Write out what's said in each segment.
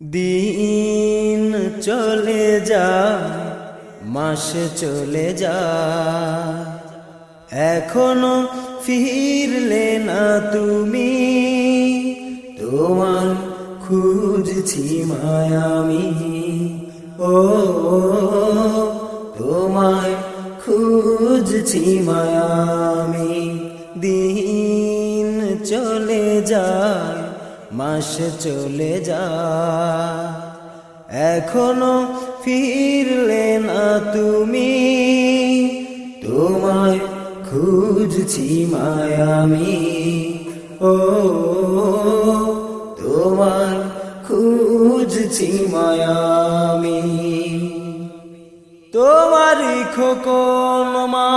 দিন চলে যা মাস চলে যা এখনও ফিরলে না তুমি, তোমার খুঁজছি মায়ামি ও তোমায় খুঁজছি মায়ামি দিন চলে যায় মাস চলে যা। এখনও ফিরলে না তুমি। তোমায় খুঁজছি মায়ামি। ও, তোমায় খুঁজছি মায়ামি। তোমারই খোকন মা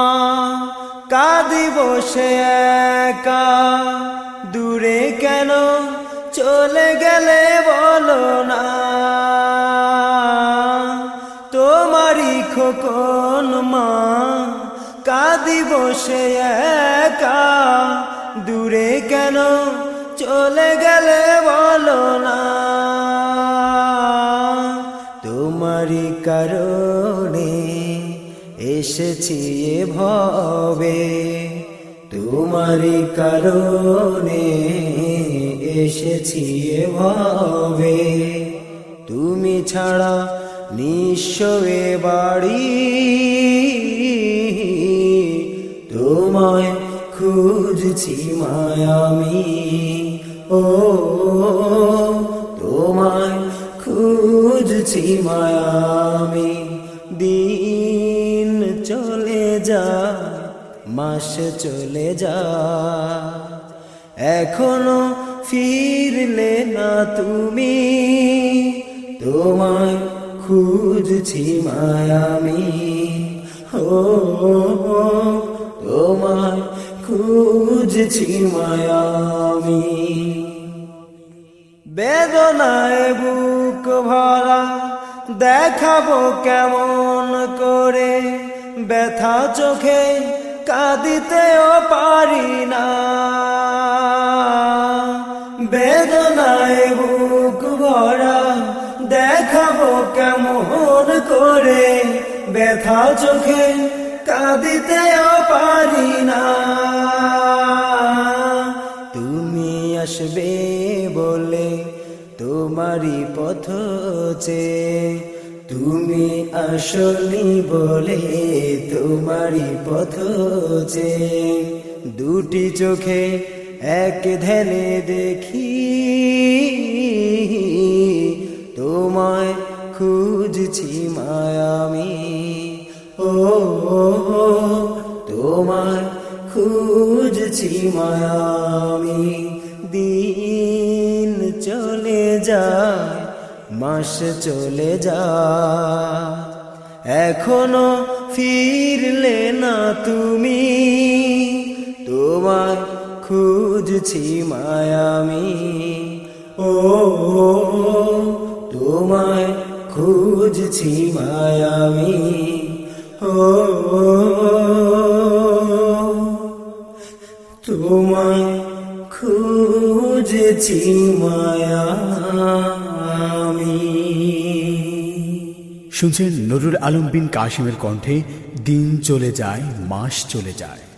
কাঁদি বসে একা। দূরে কেন চলে গেলে বলো না, তোমারই খোকন মা কাঁদি বসে একা, দূরে কেন চলে গেলে বলো না, তোমারই কারণে এসেছি ভবে তোমারই কারণে এসেছি ভবে তুমি ছাড়া নিঃস্ব বাড়ি। তোমায় খুঁজছি মায়ামি। ও, তোমায় খুঁজছি মায়ামি। দিন চলে যা মাস চলে যা। এখনও ফিরলে না তুমি, তোমায় খুঁজছি মায়ামি। ও, তোমায় খুঁজছি মায়ামি। বেদনায় বুক ভরা, দেখাবো কেমন করে, ব্যথা চোখে কাঁদিতেও পারি না। বেদনায় বুক ভরা, দেখাবো কেমন করে। ব্যথা চোখে কাঁদিতেও পারি না। তুমি আসবে বলে তোমারই পথ চে তুমি আসনি বলে তোমারই পথ চে দুটি চোখে এক ধ্যানে দেখি, তোমায় খুঁজছি মায়ামি। ও, তোমায় খুঁজছি মায়ামি। দিন চলে যায় মাস চলে যা। এখনও ফিরলে না তুমি, তোমায় খুঁজছি মায়ামি। ও, তোমায় খুঁজছি মায়ামি। ও, তোমায় খুঁজছি মায়ামি শুনছেন নুরুল আলম বিন কাশিমের কণ্ঠে দিন চলে যায় মাস চলে যায়।